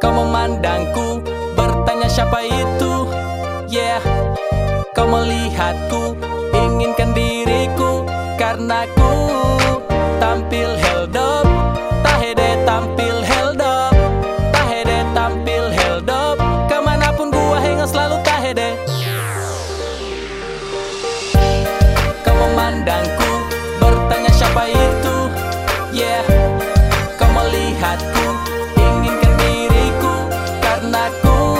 Kau memandangku Bertanya siapa itu? Yeah. Kau melihatku Inginkan diriku. Karena ku Tampil held up. Tahede tampil held up. Tahede tampil held up. Ke mana pun gua hingga selalu tahede Kau memandang melihatku Inginkan diriku Karena ku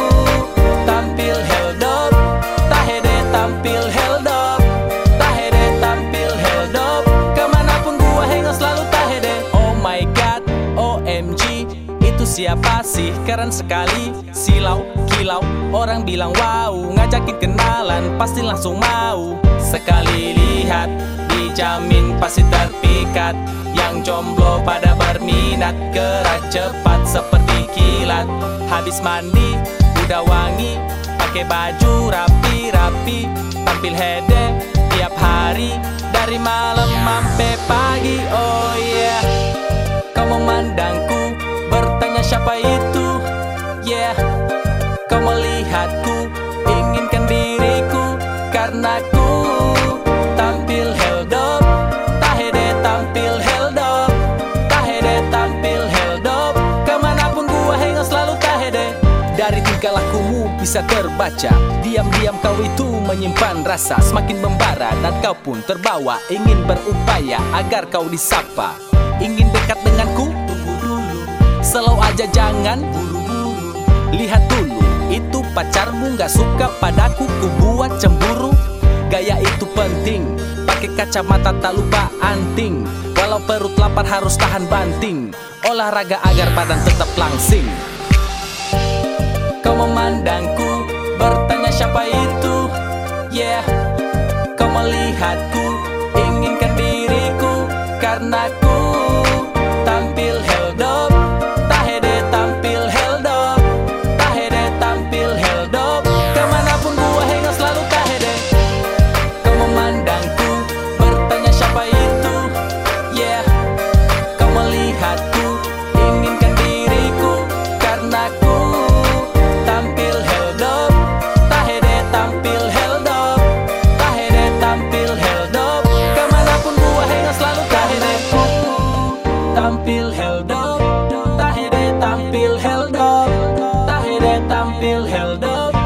Tampil held up. Tahede tampil held up Tahede tampil held up. Ke mana pun gua hingga selalu tahede Oh my god OMG Itu siapa sih? Keren sekali Silau kilau. Orang bilang wow Ngajakin kenalan Pasti langsung mau. Sekali lihat Dijamin pasti terpikat. Yang jomblo pada berminat Gerak cepat seperti kilat. Habis mandi Udah wangi. Pakai baju rapi-rapi. Tampil hede Tiap hari. Dari malam sampai pagi Oh yeah. Kau memandangku Bertanya siapa itu? Yeah. Kau melihatku Inginkan diriku. Karena ku Dari tingkah lakumu bisa terbaca. Diam-diam kau itu menyimpan rasa. Semakin membara dan kau pun terbawa. Ingin berupaya agar kau disapa. Ingin dekat denganku? Tunggu dulu. Slow aja jangan buru-buru. Lihat dulu Itu pacarmu gak suka padaku. Ku buat cemburu. Gaya itu penting. Pakai kacamata tak lupa anting. Walau perut lapar harus tahan banting. Olahraga agar badan tetap langsing memandangku. Bertanya siapa itu? Yeah. Kau melihatku Inginkan diriku. Karena ku Tampil held up tampil held up Tahede tampil held up Tahede tampil held up